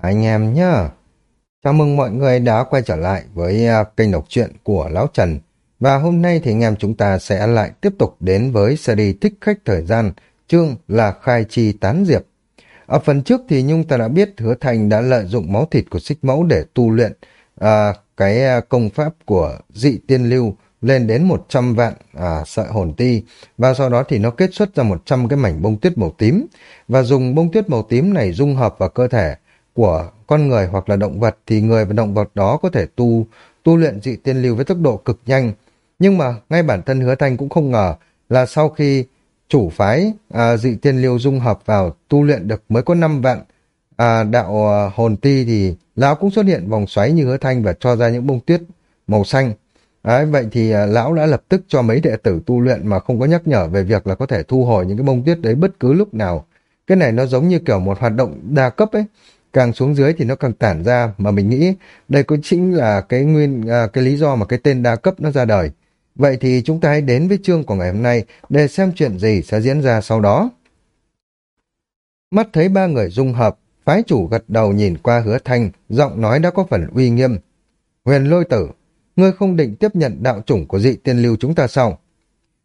Anh em nhá. Chào mừng mọi người đã quay trở lại với à, kênh đọc truyện của Lão Trần. Và hôm nay thì anh em chúng ta sẽ lại tiếp tục đến với series Thích Khách Thời Gian, chương là Khai Chi Tán Diệp. Ở phần trước thì Nhung ta đã biết Hứa Thành đã lợi dụng máu thịt của xích mẫu để tu luyện à, cái à, công pháp của dị tiên lưu lên đến 100 vạn à, sợi hồn ti và sau đó thì nó kết xuất ra 100 cái mảnh bông tuyết màu tím và dùng bông tuyết màu tím này dung hợp vào cơ thể của con người hoặc là động vật thì người và động vật đó có thể tu tu luyện dị tiên lưu với tốc độ cực nhanh. Nhưng mà ngay bản thân hứa thanh cũng không ngờ là sau khi chủ phái à, dị tiên lưu dung hợp vào tu luyện được mới có 5 vạn à, đạo à, hồn ti thì lão cũng xuất hiện vòng xoáy như hứa thanh và cho ra những bông tuyết màu xanh. Đấy, vậy thì à, lão đã lập tức cho mấy đệ tử tu luyện mà không có nhắc nhở về việc là có thể thu hồi những cái bông tuyết đấy bất cứ lúc nào. Cái này nó giống như kiểu một hoạt động đa cấp ấy càng xuống dưới thì nó càng tản ra mà mình nghĩ đây cũng chính là cái nguyên à, cái lý do mà cái tên đa cấp nó ra đời. Vậy thì chúng ta hãy đến với chương của ngày hôm nay để xem chuyện gì sẽ diễn ra sau đó. Mắt thấy ba người dung hợp, phái chủ gật đầu nhìn qua hứa thanh, giọng nói đã có phần uy nghiêm. Huyền lôi tử, ngươi không định tiếp nhận đạo chủng của dị tiên lưu chúng ta sao?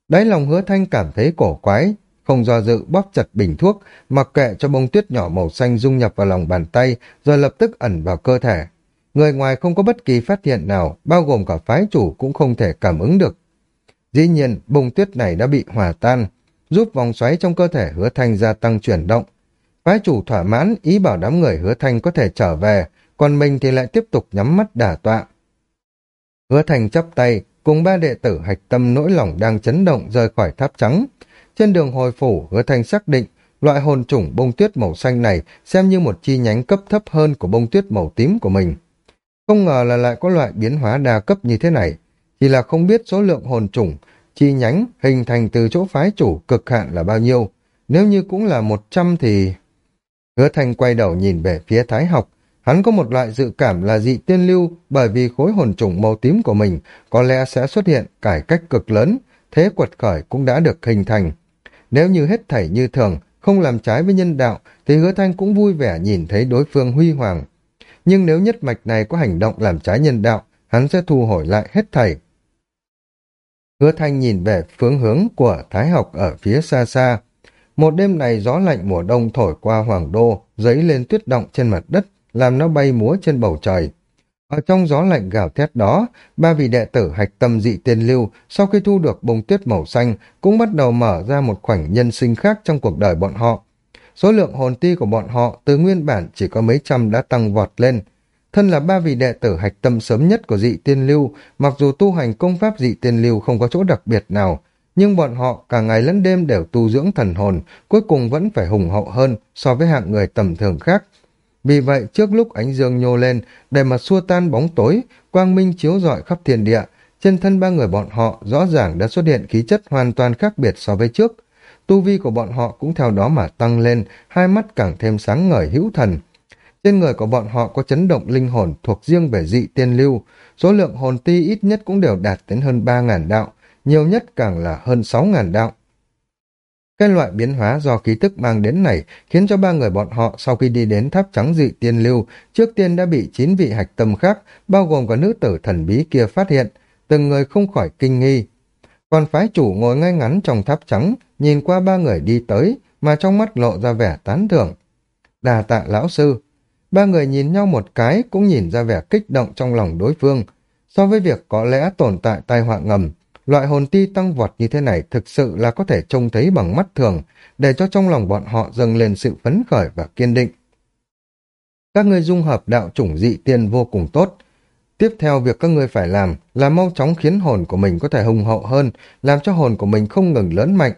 Đáy lòng hứa thanh cảm thấy cổ quái, không do dự bóp chặt bình thuốc, mặc kệ cho bông tuyết nhỏ màu xanh dung nhập vào lòng bàn tay, rồi lập tức ẩn vào cơ thể. Người ngoài không có bất kỳ phát hiện nào, bao gồm cả phái chủ cũng không thể cảm ứng được. Dĩ nhiên, bông tuyết này đã bị hòa tan, giúp vòng xoáy trong cơ thể hứa thanh gia tăng chuyển động. Phái chủ thỏa mãn ý bảo đám người hứa thanh có thể trở về, còn mình thì lại tiếp tục nhắm mắt đả tọa. Hứa thanh chắp tay, cùng ba đệ tử hạch tâm nỗi lòng đang chấn động rời khỏi tháp trắng. Trên đường hồi phủ, hứa thanh xác định loại hồn chủng bông tuyết màu xanh này xem như một chi nhánh cấp thấp hơn của bông tuyết màu tím của mình. Không ngờ là lại có loại biến hóa đa cấp như thế này, chỉ là không biết số lượng hồn chủng, chi nhánh hình thành từ chỗ phái chủ cực hạn là bao nhiêu. Nếu như cũng là một trăm thì... Hứa thanh quay đầu nhìn về phía thái học, hắn có một loại dự cảm là dị tiên lưu bởi vì khối hồn chủng màu tím của mình có lẽ sẽ xuất hiện cải cách cực lớn, thế quật khởi cũng đã được hình thành. Nếu như hết thảy như thường, không làm trái với nhân đạo, thì hứa thanh cũng vui vẻ nhìn thấy đối phương huy hoàng. Nhưng nếu nhất mạch này có hành động làm trái nhân đạo, hắn sẽ thu hồi lại hết thảy. Hứa thanh nhìn về phương hướng của Thái học ở phía xa xa. Một đêm này gió lạnh mùa đông thổi qua hoàng đô, giấy lên tuyết động trên mặt đất, làm nó bay múa trên bầu trời. Ở trong gió lạnh gào thét đó, ba vị đệ tử hạch tâm dị tiên lưu sau khi thu được bông tuyết màu xanh cũng bắt đầu mở ra một khoảnh nhân sinh khác trong cuộc đời bọn họ. Số lượng hồn ti của bọn họ từ nguyên bản chỉ có mấy trăm đã tăng vọt lên. Thân là ba vị đệ tử hạch tâm sớm nhất của dị tiên lưu, mặc dù tu hành công pháp dị tiên lưu không có chỗ đặc biệt nào, nhưng bọn họ cả ngày lẫn đêm đều tu dưỡng thần hồn, cuối cùng vẫn phải hùng hậu hơn so với hạng người tầm thường khác, vì vậy, trước lúc ánh dương nhô lên, để mà xua tan bóng tối, quang minh chiếu rọi khắp thiên địa, trên thân ba người bọn họ rõ ràng đã xuất hiện khí chất hoàn toàn khác biệt so với trước. Tu vi của bọn họ cũng theo đó mà tăng lên, hai mắt càng thêm sáng ngời hữu thần. Trên người của bọn họ có chấn động linh hồn thuộc riêng về dị tiên lưu, số lượng hồn ti ít nhất cũng đều đạt đến hơn 3.000 đạo, nhiều nhất càng là hơn 6.000 đạo. Cái loại biến hóa do khí tức mang đến này khiến cho ba người bọn họ sau khi đi đến tháp trắng dị tiên lưu, trước tiên đã bị chín vị hạch tâm khác, bao gồm cả nữ tử thần bí kia phát hiện, từng người không khỏi kinh nghi. Còn phái chủ ngồi ngay ngắn trong tháp trắng, nhìn qua ba người đi tới, mà trong mắt lộ ra vẻ tán thưởng. Đà tạ lão sư. Ba người nhìn nhau một cái cũng nhìn ra vẻ kích động trong lòng đối phương. So với việc có lẽ tồn tại tai họa ngầm, Loại hồn ti tăng vọt như thế này thực sự là có thể trông thấy bằng mắt thường, để cho trong lòng bọn họ dâng lên sự phấn khởi và kiên định. Các ngươi dung hợp đạo chủng dị tiên vô cùng tốt. Tiếp theo việc các ngươi phải làm là mau chóng khiến hồn của mình có thể hùng hậu hơn, làm cho hồn của mình không ngừng lớn mạnh.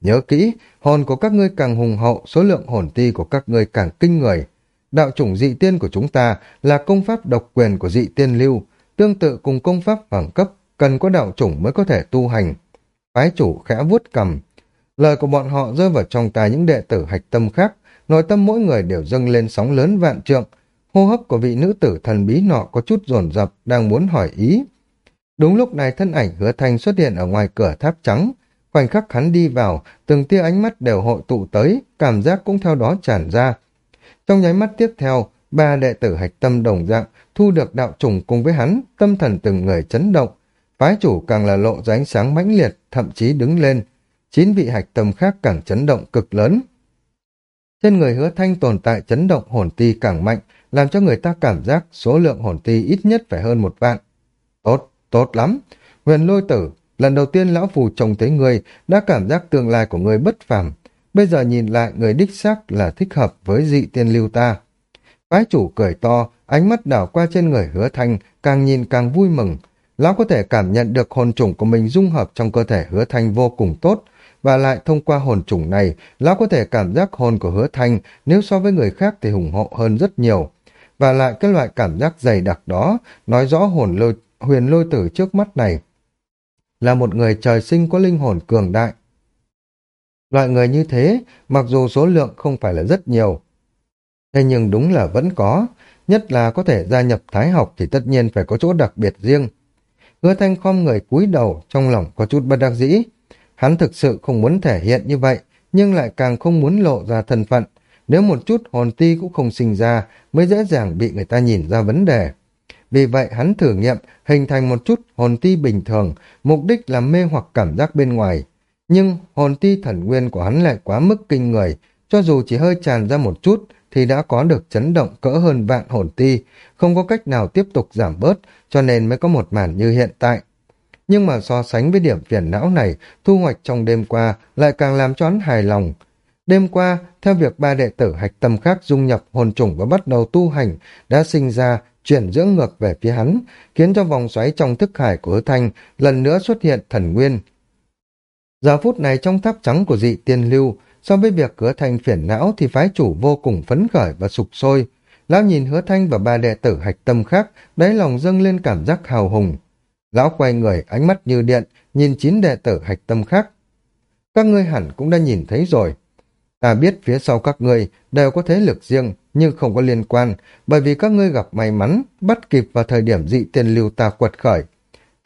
Nhớ kỹ, hồn của các ngươi càng hùng hậu, số lượng hồn ti của các ngươi càng kinh người. Đạo chủng dị tiên của chúng ta là công pháp độc quyền của dị tiên lưu, tương tự cùng công pháp hoàng cấp cần có đạo chủng mới có thể tu hành. Phái chủ khẽ vuốt cầm. Lời của bọn họ rơi vào trong tai những đệ tử hạch tâm khác, nội tâm mỗi người đều dâng lên sóng lớn vạn trượng. Hô hấp của vị nữ tử thần bí nọ có chút dồn dập đang muốn hỏi ý. Đúng lúc này thân ảnh hứa thanh xuất hiện ở ngoài cửa tháp trắng. Khoảnh khắc hắn đi vào, từng tia ánh mắt đều hội tụ tới, cảm giác cũng theo đó tràn ra. Trong nháy mắt tiếp theo, ba đệ tử hạch tâm đồng dạng, thu được đạo trùng cùng với hắn, tâm thần từng người chấn động. Phái chủ càng là lộ ra ánh sáng mãnh liệt, thậm chí đứng lên. Chín vị hạch tâm khác càng chấn động cực lớn. Trên người hứa thanh tồn tại chấn động hồn ti càng mạnh, làm cho người ta cảm giác số lượng hồn ti ít nhất phải hơn một vạn. Tốt, tốt lắm. Huyền lôi tử, lần đầu tiên lão phù trông thấy người đã cảm giác tương lai của người bất phàm. Bây giờ nhìn lại người đích xác là thích hợp với dị tiên lưu ta. Phái chủ cười to, ánh mắt đảo qua trên người hứa thanh, càng nhìn càng vui mừng. Lão có thể cảm nhận được hồn trùng của mình dung hợp trong cơ thể hứa thanh vô cùng tốt, và lại thông qua hồn trùng này, lão có thể cảm giác hồn của hứa thanh nếu so với người khác thì hùng hộ hơn rất nhiều. Và lại cái loại cảm giác dày đặc đó, nói rõ hồn lôi, huyền lôi tử trước mắt này là một người trời sinh có linh hồn cường đại. Loại người như thế, mặc dù số lượng không phải là rất nhiều, thế nhưng đúng là vẫn có, nhất là có thể gia nhập thái học thì tất nhiên phải có chỗ đặc biệt riêng. Hứa thanh khom người cúi đầu, trong lòng có chút bất đắc dĩ. Hắn thực sự không muốn thể hiện như vậy, nhưng lại càng không muốn lộ ra thân phận. Nếu một chút hồn ti cũng không sinh ra, mới dễ dàng bị người ta nhìn ra vấn đề. Vì vậy hắn thử nghiệm hình thành một chút hồn ti bình thường, mục đích là mê hoặc cảm giác bên ngoài. Nhưng hồn ti thần nguyên của hắn lại quá mức kinh người, cho dù chỉ hơi tràn ra một chút thì đã có được chấn động cỡ hơn vạn hồn ti, không có cách nào tiếp tục giảm bớt, cho nên mới có một màn như hiện tại. Nhưng mà so sánh với điểm phiền não này, thu hoạch trong đêm qua lại càng làm cho hắn hài lòng. Đêm qua, theo việc ba đệ tử hạch tâm khác dung nhập hồn trùng và bắt đầu tu hành, đã sinh ra chuyển dưỡng ngược về phía hắn, khiến cho vòng xoáy trong thức hải của hứa thanh lần nữa xuất hiện thần nguyên. Giờ phút này trong tháp trắng của dị tiên lưu, so với việc hứa thanh phiền não thì phái chủ vô cùng phấn khởi và sục sôi. Lão nhìn hứa thanh và ba đệ tử hạch tâm khác, đáy lòng dâng lên cảm giác hào hùng. Lão quay người, ánh mắt như điện, nhìn chín đệ tử hạch tâm khác. Các ngươi hẳn cũng đã nhìn thấy rồi. Ta biết phía sau các ngươi đều có thế lực riêng, nhưng không có liên quan, bởi vì các ngươi gặp may mắn, bắt kịp vào thời điểm dị tiên lưu ta quật khởi.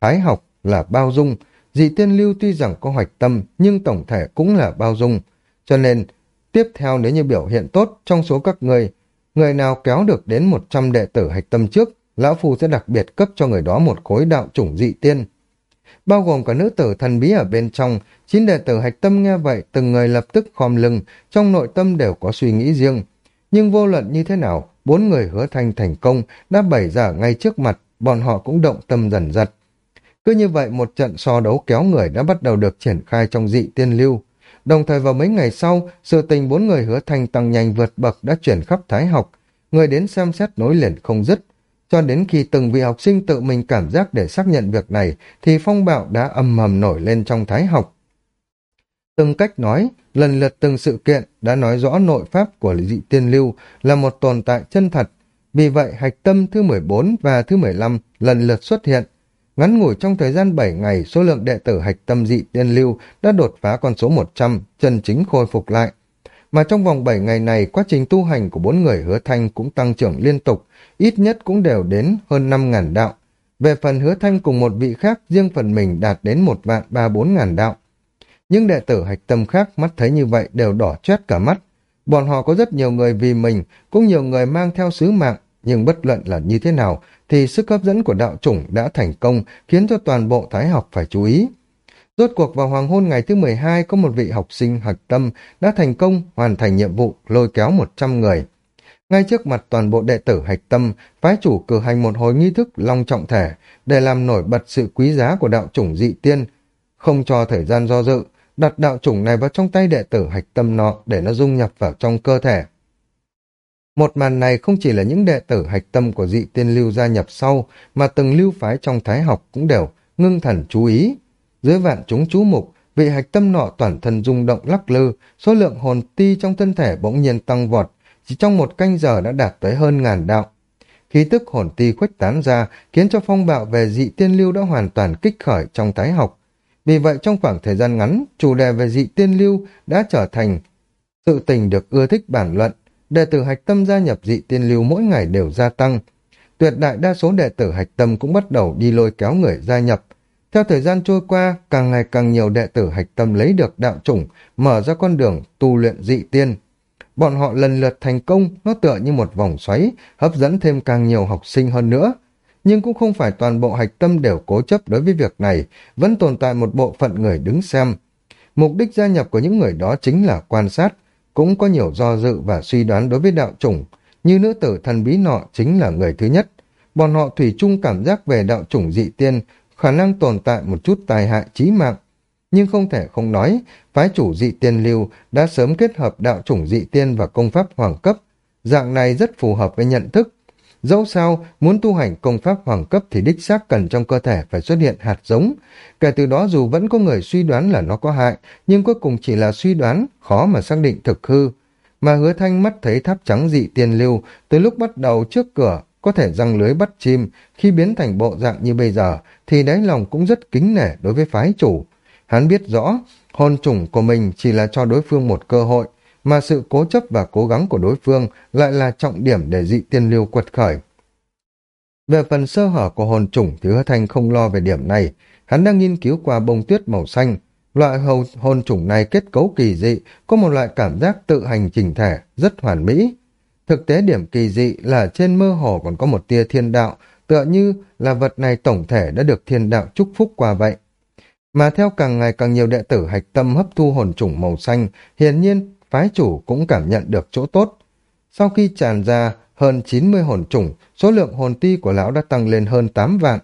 Thái học là bao dung, dị tiên lưu tuy rằng có hoạch tâm, nhưng tổng thể cũng là bao dung. Cho nên, tiếp theo nếu như biểu hiện tốt trong số các người người nào kéo được đến 100 đệ tử hạch tâm trước, Lão Phu sẽ đặc biệt cấp cho người đó một khối đạo chủng dị tiên. Bao gồm cả nữ tử thần bí ở bên trong, chín đệ tử hạch tâm nghe vậy, từng người lập tức khom lưng, trong nội tâm đều có suy nghĩ riêng. Nhưng vô luận như thế nào, bốn người hứa thanh thành công đã bày ra ngay trước mặt, bọn họ cũng động tâm dần dật. Cứ như vậy một trận so đấu kéo người đã bắt đầu được triển khai trong dị tiên lưu. Đồng thời vào mấy ngày sau, sự tình bốn người hứa thành tăng nhanh vượt bậc đã chuyển khắp thái học. Người đến xem xét nối liền không dứt. Cho đến khi từng vị học sinh tự mình cảm giác để xác nhận việc này, thì phong bạo đã âm mầm nổi lên trong thái học. Từng cách nói, lần lượt từng sự kiện đã nói rõ nội pháp của dị tiên lưu là một tồn tại chân thật. Vì vậy, hạch tâm thứ 14 và thứ 15 lần lượt xuất hiện. Ngắn ngủi trong thời gian 7 ngày, số lượng đệ tử hạch tâm dị tiên lưu đã đột phá con số 100, chân chính khôi phục lại. Mà trong vòng 7 ngày này, quá trình tu hành của bốn người hứa thanh cũng tăng trưởng liên tục, ít nhất cũng đều đến hơn 5.000 đạo. Về phần hứa thanh cùng một vị khác, riêng phần mình đạt đến một vạn ba bốn ngàn đạo. Những đệ tử hạch tâm khác mắt thấy như vậy đều đỏ chét cả mắt. Bọn họ có rất nhiều người vì mình, cũng nhiều người mang theo sứ mạng, nhưng bất luận là như thế nào, thì sức hấp dẫn của đạo chủng đã thành công, khiến cho toàn bộ thái học phải chú ý. Rốt cuộc vào hoàng hôn ngày thứ 12 có một vị học sinh hạch tâm đã thành công hoàn thành nhiệm vụ lôi kéo 100 người. Ngay trước mặt toàn bộ đệ tử hạch tâm, phái chủ cử hành một hồi nghi thức long trọng thể để làm nổi bật sự quý giá của đạo chủng dị tiên, không cho thời gian do dự, đặt đạo chủng này vào trong tay đệ tử hạch tâm nọ để nó dung nhập vào trong cơ thể. Một màn này không chỉ là những đệ tử hạch tâm của dị tiên lưu gia nhập sau, mà từng lưu phái trong thái học cũng đều ngưng thần chú ý. Dưới vạn chúng chú mục, vị hạch tâm nọ toàn thân rung động lắc lư, số lượng hồn ti trong thân thể bỗng nhiên tăng vọt, chỉ trong một canh giờ đã đạt tới hơn ngàn đạo. Khí tức hồn ti khuếch tán ra, khiến cho phong bạo về dị tiên lưu đã hoàn toàn kích khởi trong thái học. Vì vậy trong khoảng thời gian ngắn, chủ đề về dị tiên lưu đã trở thành sự tình được ưa thích bản luận. Đệ tử hạch tâm gia nhập dị tiên lưu mỗi ngày đều gia tăng. Tuyệt đại đa số đệ tử hạch tâm cũng bắt đầu đi lôi kéo người gia nhập. Theo thời gian trôi qua, càng ngày càng nhiều đệ tử hạch tâm lấy được đạo chủng, mở ra con đường tu luyện dị tiên. bọn họ lần lượt thành công, nó tựa như một vòng xoáy, hấp dẫn thêm càng nhiều học sinh hơn nữa. Nhưng cũng không phải toàn bộ hạch tâm đều cố chấp đối với việc này, vẫn tồn tại một bộ phận người đứng xem. Mục đích gia nhập của những người đó chính là quan sát, cũng có nhiều do dự và suy đoán đối với đạo chủng, như nữ tử thần bí nọ chính là người thứ nhất. Bọn họ thủy chung cảm giác về đạo chủng dị tiên, khả năng tồn tại một chút tài hại chí mạng. Nhưng không thể không nói, phái chủ dị tiên lưu đã sớm kết hợp đạo chủng dị tiên và công pháp hoàng cấp. Dạng này rất phù hợp với nhận thức. Dẫu sao, muốn tu hành công pháp hoàng cấp thì đích xác cần trong cơ thể phải xuất hiện hạt giống. Kể từ đó dù vẫn có người suy đoán là nó có hại, nhưng cuối cùng chỉ là suy đoán, khó mà xác định thực hư. Mà hứa thanh mắt thấy tháp trắng dị tiên lưu, từ lúc bắt đầu trước cửa, có thể răng lưới bắt chim, khi biến thành bộ dạng như bây giờ, thì đáy lòng cũng rất kính nể đối với phái chủ. Hắn biết rõ, hôn trùng của mình chỉ là cho đối phương một cơ hội, mà sự cố chấp và cố gắng của đối phương lại là trọng điểm để dị tiên lưu quật khởi. Về phần sơ hở của hồn chủng thì hứa thanh không lo về điểm này, hắn đang nghiên cứu qua bông tuyết màu xanh. Loại hồn, hồn chủng này kết cấu kỳ dị, có một loại cảm giác tự hành chỉnh thể, rất hoàn mỹ. Thực tế điểm kỳ dị là trên mơ hồ còn có một tia thiên đạo, tựa như là vật này tổng thể đã được thiên đạo chúc phúc qua vậy. Mà theo càng ngày càng nhiều đệ tử hạch tâm hấp thu hồn chủng màu xanh, hiển nhiên phái chủ cũng cảm nhận được chỗ tốt. Sau khi tràn ra hơn 90 hồn chủng, số lượng hồn ti của lão đã tăng lên hơn 8 vạn.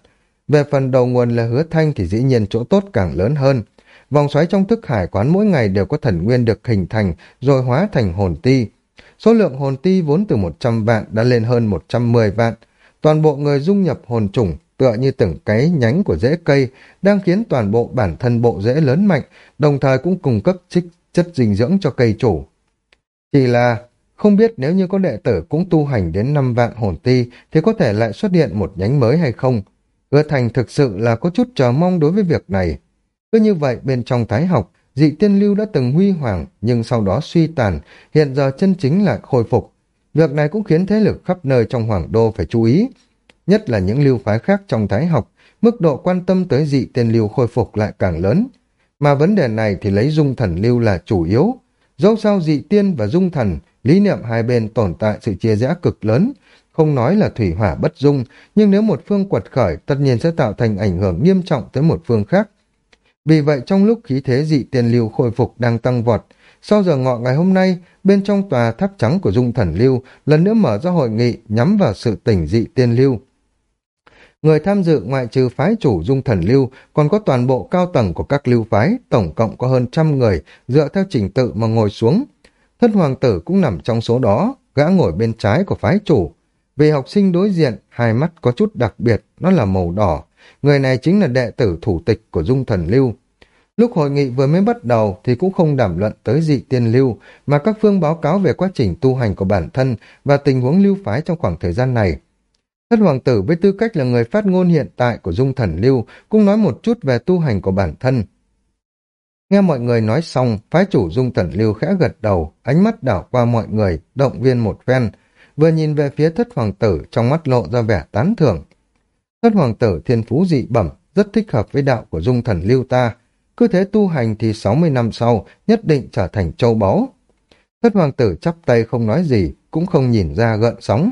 Về phần đầu nguồn là hứa thanh thì dĩ nhiên chỗ tốt càng lớn hơn. Vòng xoáy trong thức hải quán mỗi ngày đều có thần nguyên được hình thành rồi hóa thành hồn ti. Số lượng hồn ti vốn từ 100 vạn đã lên hơn 110 vạn. Toàn bộ người dung nhập hồn chủng tựa như từng cái nhánh của rễ cây đang khiến toàn bộ bản thân bộ rễ lớn mạnh, đồng thời cũng cung cấp trích chất dinh dưỡng cho cây chủ. Chỉ là không biết nếu như có đệ tử cũng tu hành đến năm vạn hồn ti thì có thể lại xuất hiện một nhánh mới hay không? Hứa Thành thực sự là có chút chờ mong đối với việc này. Cứ như vậy bên trong thái học, dị tiên lưu đã từng huy hoàng nhưng sau đó suy tàn, hiện giờ chân chính lại khôi phục. Việc này cũng khiến thế lực khắp nơi trong hoàng đô phải chú ý. Nhất là những lưu phái khác trong thái học, mức độ quan tâm tới dị tiên lưu khôi phục lại càng lớn. Mà vấn đề này thì lấy dung thần lưu là chủ yếu. Dẫu sao dị tiên và dung thần, lý niệm hai bên tồn tại sự chia rẽ cực lớn, không nói là thủy hỏa bất dung, nhưng nếu một phương quật khởi tất nhiên sẽ tạo thành ảnh hưởng nghiêm trọng tới một phương khác. Vì vậy trong lúc khí thế dị tiên lưu khôi phục đang tăng vọt, sau giờ ngọ ngày hôm nay, bên trong tòa tháp trắng của Dung Thần Lưu lần nữa mở ra hội nghị nhắm vào sự tỉnh dị tiên lưu. Người tham dự ngoại trừ phái chủ Dung Thần Lưu còn có toàn bộ cao tầng của các lưu phái, tổng cộng có hơn trăm người dựa theo trình tự mà ngồi xuống. Thất hoàng tử cũng nằm trong số đó, gã ngồi bên trái của phái chủ. Vì học sinh đối diện, hai mắt có chút đặc biệt, nó là màu đỏ. Người này chính là đệ tử thủ tịch của Dung Thần Lưu. Lúc hội nghị vừa mới bắt đầu thì cũng không đảm luận tới dị tiên lưu, mà các phương báo cáo về quá trình tu hành của bản thân và tình huống lưu phái trong khoảng thời gian này. Thất hoàng tử với tư cách là người phát ngôn hiện tại của Dung Thần Lưu cũng nói một chút về tu hành của bản thân. Nghe mọi người nói xong, phái chủ Dung Thần Lưu khẽ gật đầu, ánh mắt đảo qua mọi người, động viên một phen, vừa nhìn về phía thất hoàng tử trong mắt lộ ra vẻ tán thưởng. Thất hoàng tử thiên phú dị bẩm, rất thích hợp với đạo của Dung Thần Lưu ta, cứ thế tu hành thì 60 năm sau nhất định trở thành châu báu. Thất hoàng tử chắp tay không nói gì, cũng không nhìn ra gợn sóng.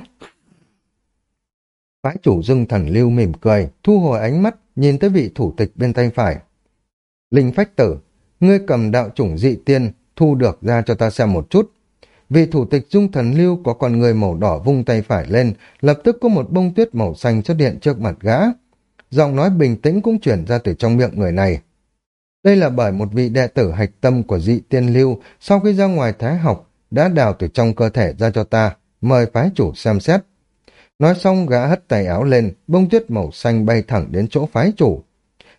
Phái chủ dưng thần lưu mỉm cười, thu hồi ánh mắt, nhìn tới vị thủ tịch bên tay phải. Linh phách tử, ngươi cầm đạo chủng dị tiên, thu được ra cho ta xem một chút. Vị thủ tịch dung thần lưu có con người màu đỏ vung tay phải lên, lập tức có một bông tuyết màu xanh xuất hiện trước mặt gã. Giọng nói bình tĩnh cũng chuyển ra từ trong miệng người này. Đây là bởi một vị đệ tử hạch tâm của dị tiên lưu sau khi ra ngoài thái học đã đào từ trong cơ thể ra cho ta, mời phái chủ xem xét. Nói xong gã hất tay áo lên, bông tuyết màu xanh bay thẳng đến chỗ phái chủ.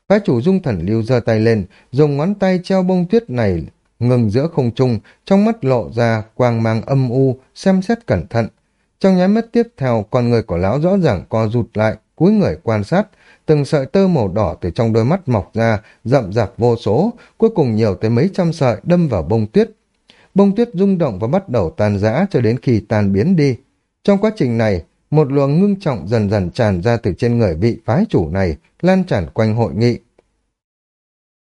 Phái chủ dung thần lưu giơ tay lên, dùng ngón tay treo bông tuyết này ngừng giữa không trung, trong mắt lộ ra quang mang âm u, xem xét cẩn thận. Trong nháy mắt tiếp theo, con người của lão rõ ràng co rụt lại, cúi người quan sát, từng sợi tơ màu đỏ từ trong đôi mắt mọc ra, rậm rạp vô số, cuối cùng nhiều tới mấy trăm sợi đâm vào bông tuyết. Bông tuyết rung động và bắt đầu tan rã cho đến khi tan biến đi. Trong quá trình này, một luồng ngưng trọng dần dần tràn ra từ trên người vị phái chủ này, lan tràn quanh hội nghị.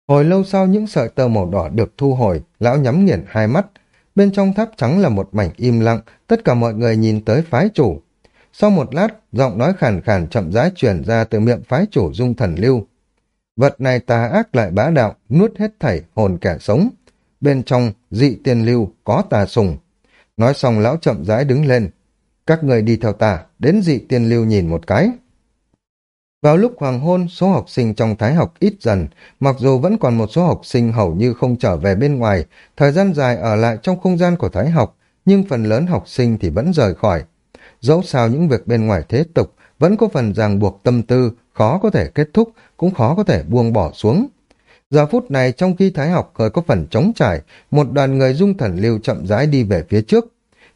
Hồi lâu sau những sợi tơ màu đỏ được thu hồi, lão nhắm nghiền hai mắt. bên trong tháp trắng là một mảnh im lặng, tất cả mọi người nhìn tới phái chủ. Sau một lát, giọng nói khàn khàn chậm rãi truyền ra từ miệng phái chủ dung thần lưu. Vật này tà ác lại bá đạo, nuốt hết thảy hồn kẻ sống. Bên trong, dị tiên lưu, có tà sùng. Nói xong lão chậm rãi đứng lên. Các người đi theo ta, đến dị tiên lưu nhìn một cái. Vào lúc hoàng hôn, số học sinh trong thái học ít dần, mặc dù vẫn còn một số học sinh hầu như không trở về bên ngoài, thời gian dài ở lại trong không gian của thái học, nhưng phần lớn học sinh thì vẫn rời khỏi. Dẫu sao những việc bên ngoài thế tục vẫn có phần ràng buộc tâm tư, khó có thể kết thúc, cũng khó có thể buông bỏ xuống. Giờ phút này trong khi thái học hơi có phần trống trải, một đoàn người dung thần lưu chậm rãi đi về phía trước.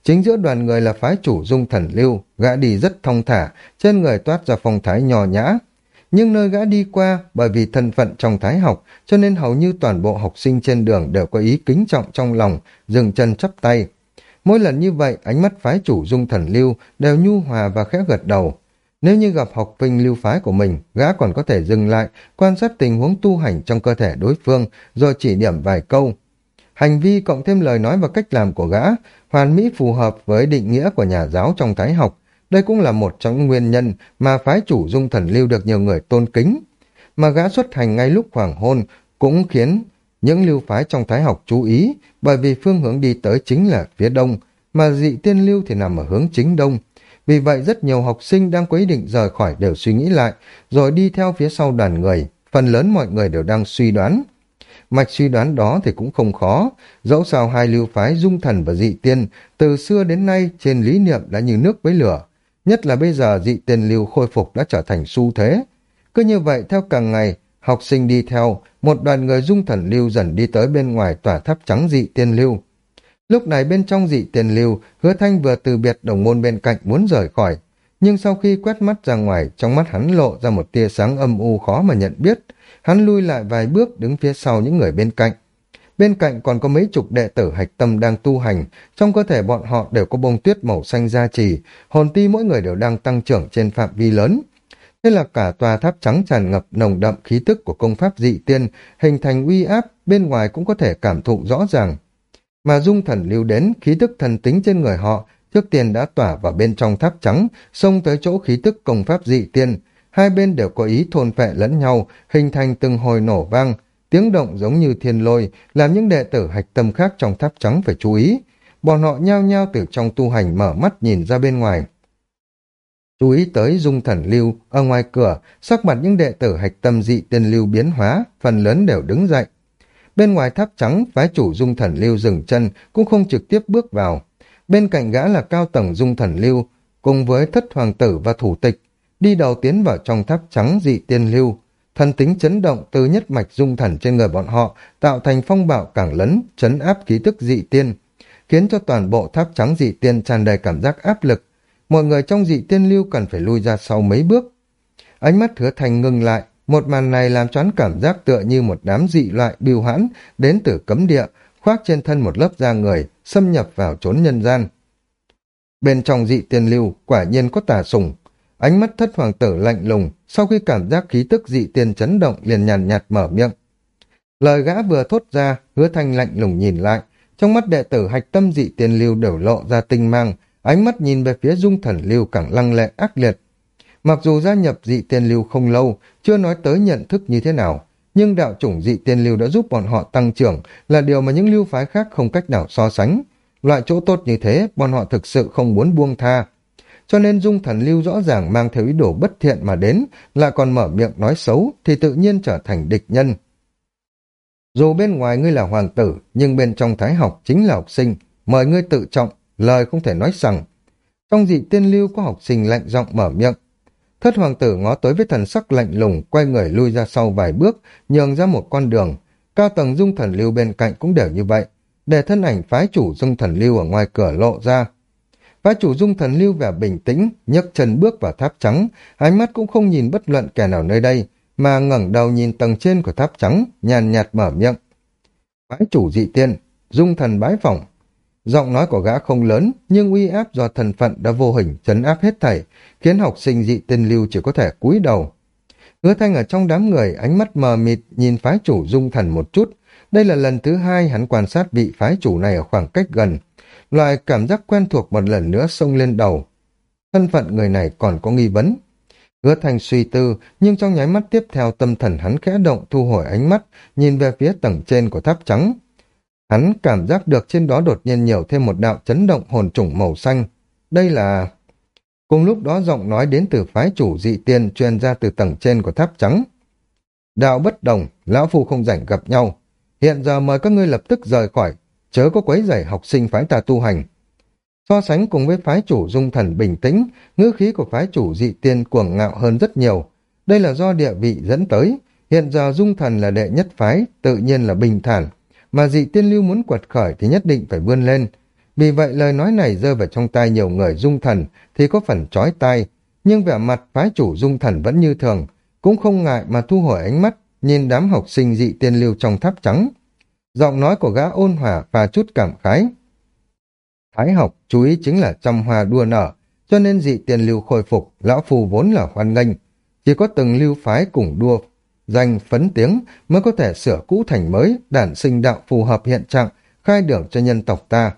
Chính giữa đoàn người là phái chủ dung thần lưu, gã đi rất thong thả, trên người toát ra phong thái nhỏ nhã. Nhưng nơi gã đi qua, bởi vì thân phận trong thái học, cho nên hầu như toàn bộ học sinh trên đường đều có ý kính trọng trong lòng, dừng chân chắp tay. Mỗi lần như vậy, ánh mắt phái chủ dung thần lưu đều nhu hòa và khẽ gật đầu. Nếu như gặp học vinh lưu phái của mình, gã còn có thể dừng lại, quan sát tình huống tu hành trong cơ thể đối phương, rồi chỉ điểm vài câu. Hành vi cộng thêm lời nói và cách làm của gã, hoàn mỹ phù hợp với định nghĩa của nhà giáo trong thái học. Đây cũng là một trong những nguyên nhân mà phái chủ dung thần lưu được nhiều người tôn kính. Mà gã xuất hành ngay lúc hoàng hôn cũng khiến những lưu phái trong thái học chú ý, bởi vì phương hướng đi tới chính là phía đông, mà dị tiên lưu thì nằm ở hướng chính đông. Vì vậy rất nhiều học sinh đang có ý định rời khỏi đều suy nghĩ lại, rồi đi theo phía sau đoàn người. Phần lớn mọi người đều đang suy đoán. Mạch suy đoán đó thì cũng không khó, dẫu sao hai lưu phái dung thần và dị tiên từ xưa đến nay trên lý niệm đã như nước với lửa. Nhất là bây giờ dị tiên lưu khôi phục đã trở thành xu thế. Cứ như vậy theo càng ngày, học sinh đi theo, một đoàn người dung thần lưu dần đi tới bên ngoài tòa tháp trắng dị tiên lưu. Lúc này bên trong dị tiên lưu, hứa thanh vừa từ biệt đồng môn bên cạnh muốn rời khỏi. Nhưng sau khi quét mắt ra ngoài, trong mắt hắn lộ ra một tia sáng âm u khó mà nhận biết. Hắn lui lại vài bước đứng phía sau những người bên cạnh. Bên cạnh còn có mấy chục đệ tử hạch tâm đang tu hành, trong cơ thể bọn họ đều có bông tuyết màu xanh gia trì, hồn ti mỗi người đều đang tăng trưởng trên phạm vi lớn. Thế là cả tòa tháp trắng tràn ngập nồng đậm khí tức của công pháp dị tiên, hình thành uy áp, bên ngoài cũng có thể cảm thụ rõ ràng. Mà dung thần lưu đến, khí tức thần tính trên người họ, trước tiên đã tỏa vào bên trong tháp trắng, xông tới chỗ khí tức công pháp dị tiên. Hai bên đều có ý thôn phệ lẫn nhau, hình thành từng hồi nổ vang, tiếng động giống như thiên lôi, làm những đệ tử hạch tâm khác trong tháp trắng phải chú ý. Bọn họ nhao nhao từ trong tu hành mở mắt nhìn ra bên ngoài. Chú ý tới dung thần lưu, ở ngoài cửa, sắc mặt những đệ tử hạch tâm dị tiên lưu biến hóa, phần lớn đều đứng dậy. Bên ngoài tháp trắng, phái chủ dung thần lưu dừng chân, cũng không trực tiếp bước vào. Bên cạnh gã là cao tầng dung thần lưu, cùng với thất hoàng tử và thủ tịch, đi đầu tiến vào trong tháp trắng dị tiên lưu. Thần tính chấn động từ nhất mạch dung thần trên người bọn họ, tạo thành phong bạo cảng lấn, chấn áp ký tức dị tiên, khiến cho toàn bộ tháp trắng dị tiên tràn đầy cảm giác áp lực. Mọi người trong dị tiên lưu cần phải lui ra sau mấy bước. Ánh mắt hứa thành ngừng lại, một màn này làm choán cảm giác tựa như một đám dị loại biêu hãn đến từ cấm địa, khoác trên thân một lớp da người, xâm nhập vào trốn nhân gian. Bên trong dị tiên lưu, quả nhiên có tà sùng. Ánh mắt thất hoàng tử lạnh lùng, sau khi cảm giác khí tức dị tiên chấn động liền nhàn nhạt mở miệng. Lời gã vừa thốt ra, hứa thanh lạnh lùng nhìn lại. Trong mắt đệ tử hạch tâm dị tiên lưu đều lộ ra tinh mang, ánh mắt nhìn về phía dung thần lưu càng lăng lệ ác liệt. Mặc dù gia nhập dị tiên lưu không lâu, chưa nói tới nhận thức như thế nào, nhưng đạo chủng dị tiên lưu đã giúp bọn họ tăng trưởng là điều mà những lưu phái khác không cách nào so sánh. Loại chỗ tốt như thế, bọn họ thực sự không muốn buông tha. Cho nên dung thần lưu rõ ràng mang theo ý đồ bất thiện mà đến, lại còn mở miệng nói xấu, thì tự nhiên trở thành địch nhân. Dù bên ngoài ngươi là hoàng tử, nhưng bên trong thái học chính là học sinh, mời ngươi tự trọng, lời không thể nói rằng. Trong dị tiên lưu có học sinh lạnh giọng mở miệng, Thất hoàng tử ngó tới với thần sắc lạnh lùng, quay người lui ra sau vài bước, nhường ra một con đường. Cao tầng dung thần lưu bên cạnh cũng đều như vậy, để thân ảnh phái chủ dung thần lưu ở ngoài cửa lộ ra. Phái chủ dung thần lưu vẻ bình tĩnh, nhấc chân bước vào tháp trắng, ánh mắt cũng không nhìn bất luận kẻ nào nơi đây, mà ngẩng đầu nhìn tầng trên của tháp trắng, nhàn nhạt mở miệng. Phái chủ dị tiên, dung thần bái phỏng, Giọng nói của gã không lớn, nhưng uy áp do thần phận đã vô hình chấn áp hết thảy, khiến học sinh dị tiên lưu chỉ có thể cúi đầu. Hứa thanh ở trong đám người, ánh mắt mờ mịt nhìn phái chủ dung thần một chút, Đây là lần thứ hai hắn quan sát vị phái chủ này ở khoảng cách gần. Loại cảm giác quen thuộc một lần nữa xông lên đầu. Thân phận người này còn có nghi vấn. Hứa thành suy tư, nhưng trong nháy mắt tiếp theo tâm thần hắn khẽ động thu hồi ánh mắt, nhìn về phía tầng trên của tháp trắng. Hắn cảm giác được trên đó đột nhiên nhiều thêm một đạo chấn động hồn trùng màu xanh. Đây là... Cùng lúc đó giọng nói đến từ phái chủ dị tiên truyền ra từ tầng trên của tháp trắng. Đạo bất đồng, lão phu không rảnh gặp nhau. Hiện giờ mời các ngươi lập tức rời khỏi, chớ có quấy rầy học sinh phái ta tu hành. So sánh cùng với phái chủ dung thần bình tĩnh, ngữ khí của phái chủ dị tiên cuồng ngạo hơn rất nhiều. Đây là do địa vị dẫn tới. Hiện giờ dung thần là đệ nhất phái, tự nhiên là bình thản. Mà dị tiên lưu muốn quật khởi thì nhất định phải vươn lên. Vì vậy lời nói này rơi vào trong tai nhiều người dung thần thì có phần chói tai. Nhưng vẻ mặt phái chủ dung thần vẫn như thường, cũng không ngại mà thu hồi ánh mắt, nhìn đám học sinh dị tiên lưu trong tháp trắng. Giọng nói của gã ôn hòa và chút cảm khái. Thái học chú ý chính là trăm hoa đua nở, cho nên dị tiền lưu khôi phục, lão phù vốn là hoan nghênh. Chỉ có từng lưu phái cùng đua, danh phấn tiếng mới có thể sửa cũ thành mới, đản sinh đạo phù hợp hiện trạng, khai đường cho nhân tộc ta.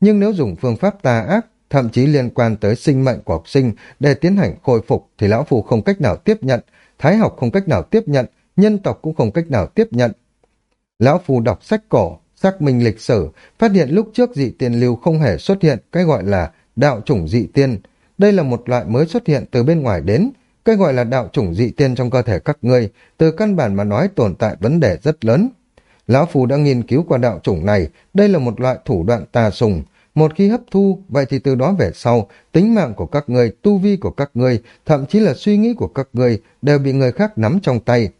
Nhưng nếu dùng phương pháp tà ác, thậm chí liên quan tới sinh mệnh của học sinh để tiến hành khôi phục thì lão phù không cách nào tiếp nhận, thái học không cách nào tiếp nhận, nhân tộc cũng không cách nào tiếp nhận. Lão phù đọc sách cổ, xác minh lịch sử, phát hiện lúc trước dị tiên lưu không hề xuất hiện cái gọi là đạo chủng dị tiên. Đây là một loại mới xuất hiện từ bên ngoài đến, cái gọi là đạo chủng dị tiên trong cơ thể các ngươi, từ căn bản mà nói tồn tại vấn đề rất lớn. Lão Phù đã nghiên cứu qua đạo chủng này, đây là một loại thủ đoạn tà sùng. Một khi hấp thu, vậy thì từ đó về sau, tính mạng của các ngươi, tu vi của các ngươi, thậm chí là suy nghĩ của các ngươi đều bị người khác nắm trong tay.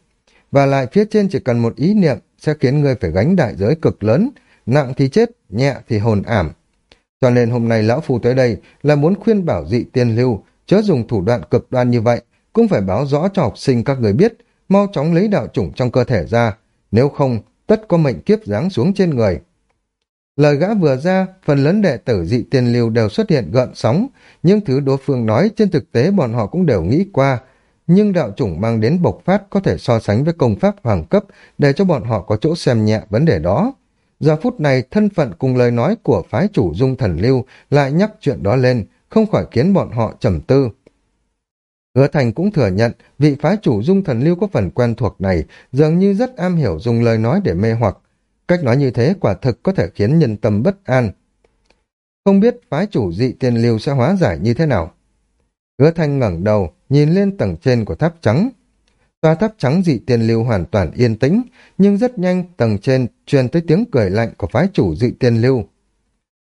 Và lại phía trên chỉ cần một ý niệm, sẽ khiến ngươi phải gánh đại giới cực lớn, nặng thì chết, nhẹ thì hồn ảm. Cho nên hôm nay lão phu tới đây là muốn khuyên bảo dị tiên lưu, chớ dùng thủ đoạn cực đoan như vậy, cũng phải báo rõ cho học sinh các người biết, mau chóng lấy đạo chủng trong cơ thể ra, nếu không, tất có mệnh kiếp giáng xuống trên người. Lời gã vừa ra, phần lớn đệ tử dị tiên lưu đều xuất hiện gợn sóng, nhưng thứ đối phương nói trên thực tế bọn họ cũng đều nghĩ qua, nhưng đạo chủng mang đến bộc phát có thể so sánh với công pháp hoàng cấp để cho bọn họ có chỗ xem nhẹ vấn đề đó. Giờ phút này, thân phận cùng lời nói của phái chủ dung thần lưu lại nhắc chuyện đó lên, không khỏi khiến bọn họ trầm tư. Hứa Thành cũng thừa nhận vị phái chủ dung thần lưu có phần quen thuộc này dường như rất am hiểu dùng lời nói để mê hoặc. Cách nói như thế quả thực có thể khiến nhân tâm bất an. Không biết phái chủ dị tiền lưu sẽ hóa giải như thế nào? Hứa Thanh ngẩng đầu, nhìn lên tầng trên của tháp trắng. Tòa tháp trắng dị tiên lưu hoàn toàn yên tĩnh, nhưng rất nhanh tầng trên truyền tới tiếng cười lạnh của phái chủ dị tiên lưu.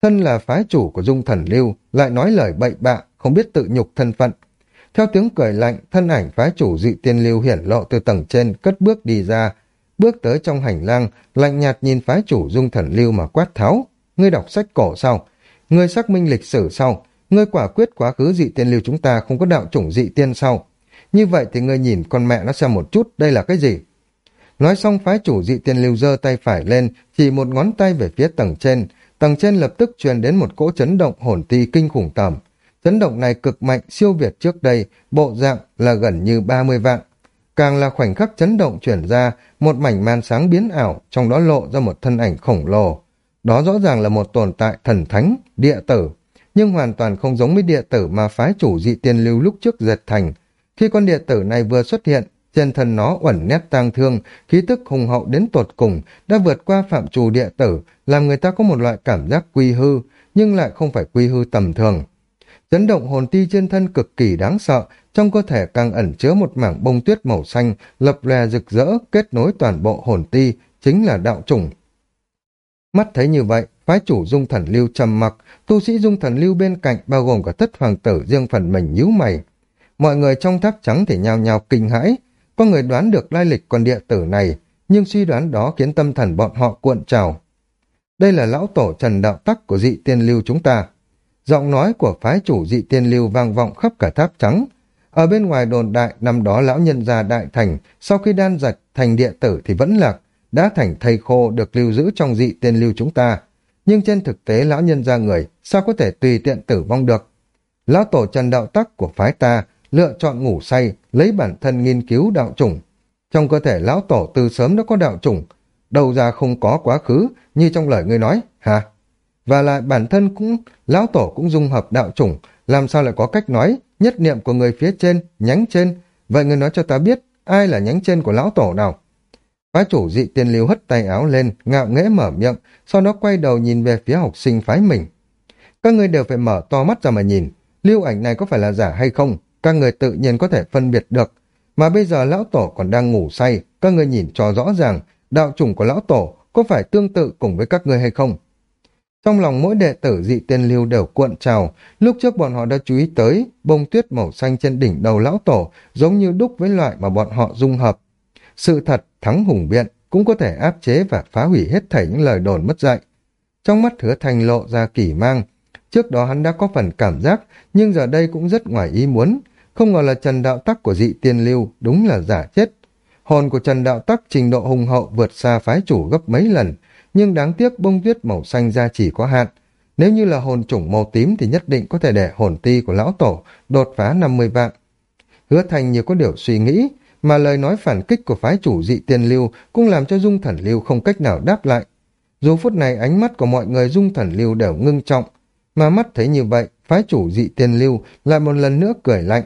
Thân là phái chủ của dung thần lưu, lại nói lời bậy bạ, không biết tự nhục thân phận. Theo tiếng cười lạnh, thân ảnh phái chủ dị tiên lưu hiển lộ từ tầng trên, cất bước đi ra, bước tới trong hành lang, lạnh nhạt nhìn phái chủ dung thần lưu mà quát tháo. Ngươi đọc sách cổ sau, Ngươi xác minh lịch sử sau. Ngươi quả quyết quá khứ dị tiên lưu chúng ta không có đạo chủng dị tiên sau. Như vậy thì ngươi nhìn con mẹ nó xem một chút, đây là cái gì? Nói xong phái chủ dị tiên lưu giơ tay phải lên, chỉ một ngón tay về phía tầng trên. Tầng trên lập tức truyền đến một cỗ chấn động hồn ti kinh khủng tầm. Chấn động này cực mạnh siêu việt trước đây, bộ dạng là gần như 30 vạn. Càng là khoảnh khắc chấn động chuyển ra, một mảnh màn sáng biến ảo, trong đó lộ ra một thân ảnh khổng lồ. Đó rõ ràng là một tồn tại thần thánh, địa tử, nhưng hoàn toàn không giống với địa tử mà phái chủ dị tiên lưu lúc trước giật thành. Khi con địa tử này vừa xuất hiện, trên thân nó uẩn nét tang thương, khí tức hùng hậu đến tột cùng, đã vượt qua phạm trù địa tử, làm người ta có một loại cảm giác quy hư, nhưng lại không phải quy hư tầm thường. Chấn động hồn ti trên thân cực kỳ đáng sợ, trong cơ thể càng ẩn chứa một mảng bông tuyết màu xanh, lập lè rực rỡ, kết nối toàn bộ hồn ti, chính là đạo chủng. Mắt thấy như vậy, phái chủ dung thần lưu trầm mặc, tu sĩ dung thần lưu bên cạnh bao gồm cả thất hoàng tử riêng phần mình nhíu mày. Mọi người trong tháp trắng thì nhao nhao kinh hãi, có người đoán được lai lịch con địa tử này, nhưng suy đoán đó khiến tâm thần bọn họ cuộn trào. Đây là lão tổ trần đạo tắc của dị tiên lưu chúng ta. Giọng nói của phái chủ dị tiên lưu vang vọng khắp cả tháp trắng. Ở bên ngoài đồn đại, năm đó lão nhân gia đại thành, sau khi đan dạch thành địa tử thì vẫn lạc, đã thành thầy khô được lưu giữ trong dị tiên lưu chúng ta nhưng trên thực tế lão nhân ra người sao có thể tùy tiện tử vong được. Lão tổ trần đạo tắc của phái ta lựa chọn ngủ say, lấy bản thân nghiên cứu đạo chủng. Trong cơ thể lão tổ từ sớm đã có đạo chủng, đầu ra không có quá khứ, như trong lời ngươi nói, hả? Và lại bản thân cũng, lão tổ cũng dung hợp đạo chủng, làm sao lại có cách nói, nhất niệm của người phía trên, nhánh trên, vậy ngươi nói cho ta biết, ai là nhánh trên của lão tổ nào? Phái chủ dị tiên lưu hất tay áo lên, ngạo nghễ mở miệng, sau đó quay đầu nhìn về phía học sinh phái mình. Các người đều phải mở to mắt ra mà nhìn, lưu ảnh này có phải là giả hay không, các người tự nhiên có thể phân biệt được. Mà bây giờ lão tổ còn đang ngủ say, các người nhìn cho rõ ràng, đạo chủng của lão tổ có phải tương tự cùng với các người hay không? Trong lòng mỗi đệ tử dị tiên lưu đều cuộn trào, lúc trước bọn họ đã chú ý tới bông tuyết màu xanh trên đỉnh đầu lão tổ giống như đúc với loại mà bọn họ dung hợp. Sự thật thắng hùng biện cũng có thể áp chế và phá hủy hết thảy những lời đồn mất dạy. Trong mắt hứa thành lộ ra kỳ mang, trước đó hắn đã có phần cảm giác, nhưng giờ đây cũng rất ngoài ý muốn, không ngờ là Trần Đạo Tắc của dị tiên lưu đúng là giả chết. Hồn của Trần Đạo Tắc trình độ hùng hậu vượt xa phái chủ gấp mấy lần, nhưng đáng tiếc bông tuyết màu xanh ra chỉ có hạn. Nếu như là hồn chủng màu tím thì nhất định có thể để hồn ti của lão tổ đột phá 50 vạn. Hứa thành như có điều suy nghĩ, mà lời nói phản kích của phái chủ dị tiên lưu cũng làm cho dung thần lưu không cách nào đáp lại. Dù phút này ánh mắt của mọi người dung thần lưu đều ngưng trọng, mà mắt thấy như vậy, phái chủ dị tiên lưu lại một lần nữa cười lạnh.